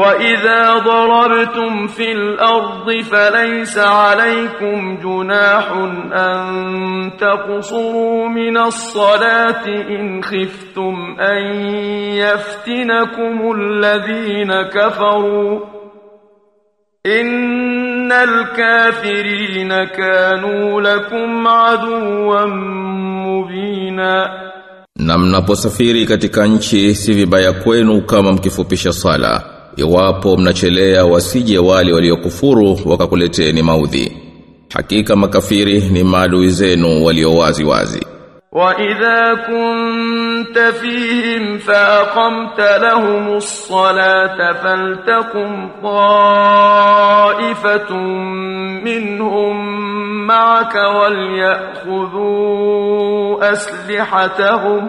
وإذا ضربتم في الأرض فليس عليكم جناح أن تقصروا من الصلاة إن خفتم أن يفتنكم الذين كفروا إن الكافرين كانوا لكم عدوا مبينا Na mnaposafiri katika nchi si vibaya kwenu kama mkifupisha sala. Iwapo mnachelea wasije wale waliokufuru wakakuleteni maudhi hakika makafiri ni maadui zenu walio wazi wazi وإذا كنت فيهم فأقمت لهم الصلاة فلتقم طائفة منهم معك وليأخذوا أسلحتهم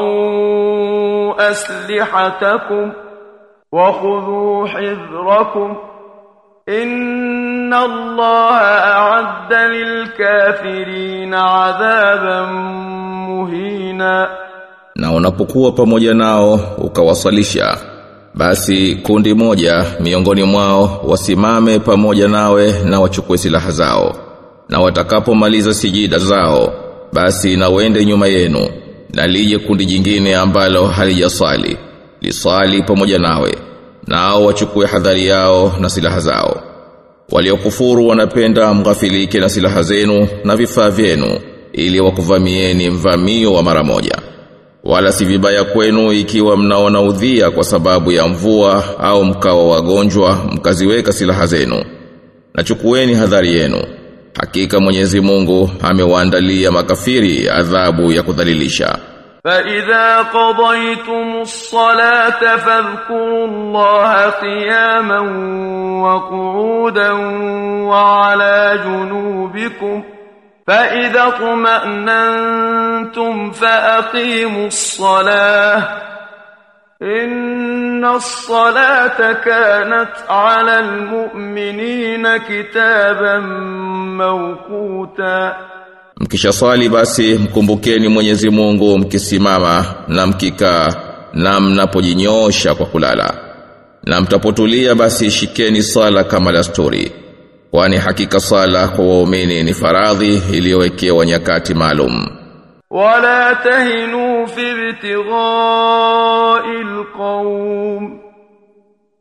تضعوا أسلحتكم وخذوا حذركم إن الله أعد للكافرين عذابا مهينا na unapokuwa pamoja nao ukawasalisha basi kundi moja miongoni mwao wasimame pamoja nawe na wachukue silaha zao na watakapomaliza sijida zao basi na wende nyuma yenu na lije kundi jingine ambalo halijasali lisali pamoja nawe nao wachukue hadhari yao na silaha zao. Waliokufuru wanapenda mghafilike na silaha zenu na vifaa vyenu ili wakuvamieni mvamio wa mara moja. Wala si vibaya kwenu ikiwa mnaona udhia kwa sababu ya mvua au mkawa wagonjwa mkaziweka silaha zenu. Nachukueni hadhari yenu hakika Mwenyezi Mungu amewaandalia makafiri adhabu ya kudhalilisha. فإذا قضيتم الصلاة فاذكروا الله قياما وقعودا وعلى جنوبكم فإذا اطمأننتم فأقيموا الصلاة إن الصلاة كانت على المؤمنين كتابا موقوتا Mkishaswali basi mkumbukeni Mwenyezi Mungu mkisimama na mkikaa na mnapojinyoosha kwa kulala. Na mtapotulia basi shikeni sala kama dasturi. Kwani hakika sala kwa waumini ni faradhi iliyowekewa nyakati maalum. ولا تهنوا في ابتغاء القوم.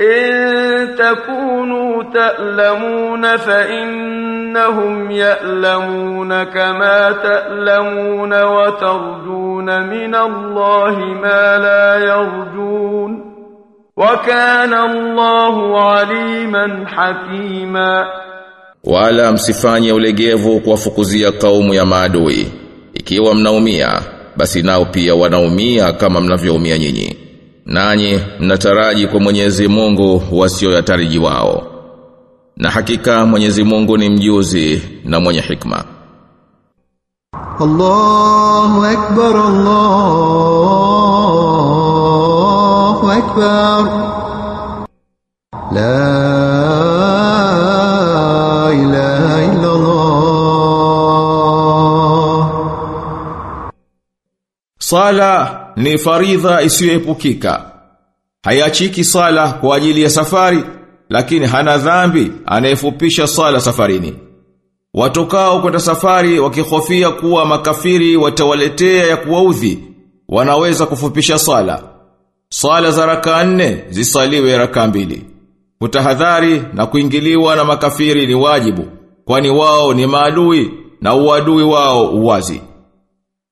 إن تكونوا تألمون فإنهم يألمون كما تألمون وترجون من الله ما لا يرجون. وكان الله عليما حكيما. Wala msifanye ulegevu kuwafukuzia kaumu ya maadui. Ikiwa mnaumia, basi nao pia wanaumia kama mnavyoumia nyinyi. Nanyi mnataraji kwa Mwenyezi Mungu wasioyataraji wao. Na hakika Mwenyezi Mungu ni mjuzi na mwenye hikma. Allahu akbar Allahu akbar La Sala ni faridha isiyoepukika. Hayachiki sala kwa ajili ya safari, lakini hana dhambi anayefupisha sala safarini. Watokao kwenda safari wakihofia kuwa makafiri watawaletea ya kuwaudhi, wanaweza kufupisha sala. Sala za raka nne zisaliwe raka mbili. Kutahadhari na kuingiliwa na makafiri ni wajibu, kwani wao ni maadui na uadui wao uwazi.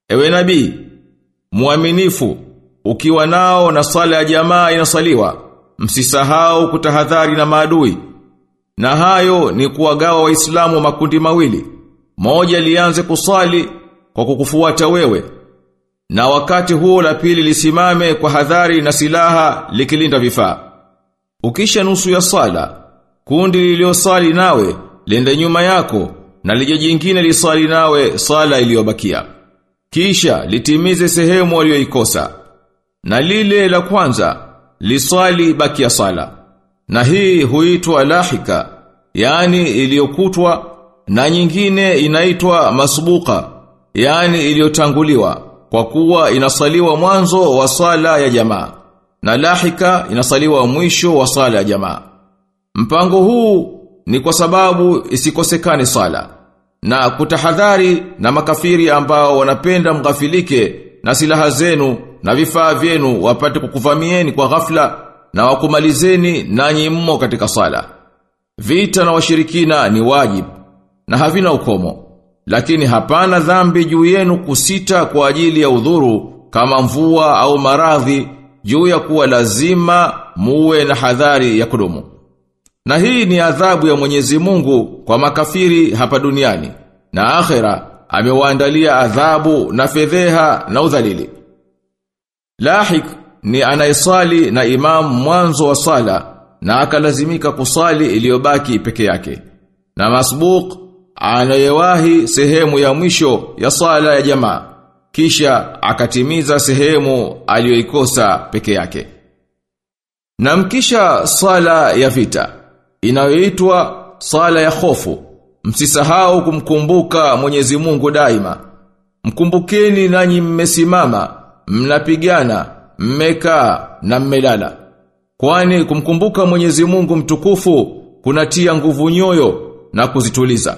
Ewe nabii, muaminifu, ukiwa nao na sala ya jamaa inasaliwa, msisahau kutahadhari na maadui. Na hayo ni kuwagawa waislamu makundi mawili. Moja lianze kusali kwa kukufuata wewe. Na wakati huo la pili lisimame kwa hadhari na silaha likilinda vifaa. Ukisha nusu ya sala, kundi liliosali nawe lende nyuma yako na lije jingine lisali nawe sala iliyobakia. Kisha litimize sehemu walioikosa. Na lile la kwanza liswali baki ya sala. Na hii huitwa lahika, yani iliyokutwa na nyingine inaitwa masbuka, yani iliyotanguliwa kwa kuwa inasaliwa mwanzo wa sala ya jamaa na lahika inasaliwa mwisho wa sala ya jamaa. Mpango huu ni kwa sababu isikosekane sala na kutahadhari na makafiri ambao wanapenda mghafilike na silaha zenu na vifaa vyenu wapate kukuvamieni kwa ghafla na wakumalizeni nanyi mmo katika sala. Vita na washirikina ni wajibu na havina ukomo. Lakini hapana dhambi juu yenu kusita kwa ajili ya udhuru kama mvua au maradhi juu ya kuwa lazima muwe na hadhari ya kudumu. Na hii ni adhabu ya Mwenyezi Mungu kwa makafiri hapa duniani na akhera amewaandalia adhabu na fedheha na udhalili. Lahik ni anayesali na imam mwanzo wa sala na akalazimika kusali iliyobaki peke yake. Na masbuq anayewahi sehemu ya mwisho ya sala ya jamaa kisha akatimiza sehemu aliyoikosa peke yake. Na mkisha sala ya vita inayoitwa sala ya hofu msisahau kumkumbuka Mwenyezi Mungu daima. Mkumbukeni nanyi mmesimama, mnapigana, mmekaa na mmelala. Kwani kumkumbuka Mwenyezi Mungu mtukufu kunatia nguvu nyoyo na kuzituliza.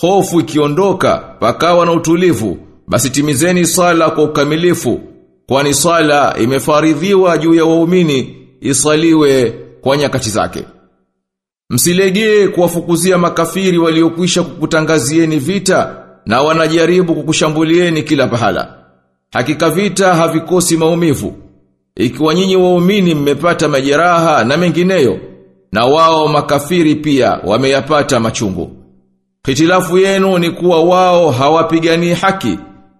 Hofu ikiondoka pakawa na utulivu, basi timizeni sala kwa ukamilifu, kwani sala imefaridhiwa juu ya waumini isaliwe kwa nyakati zake. Msilegee kuwafukuzia makafiri waliokwisha kukutangazieni vita na wanajaribu kukushambulieni kila pahala. Hakika vita havikosi maumivu. Ikiwa nyinyi waumini mmepata majeraha na mengineyo, na wao makafiri pia wameyapata machungu. Hitilafu yenu ni kuwa wao hawapigani haki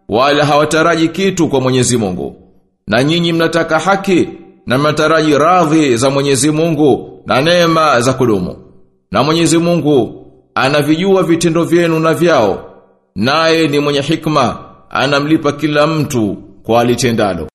wala hawataraji kitu kwa Mwenyezi Mungu. Na nyinyi mnataka haki na mnataraji radhi za Mwenyezi Mungu na neema za kudumu. Na Mwenyezi Mungu anavijua vitendo vyenu na vyao. Naye ni mwenye hikma, anamlipa kila mtu kwa alitendalo.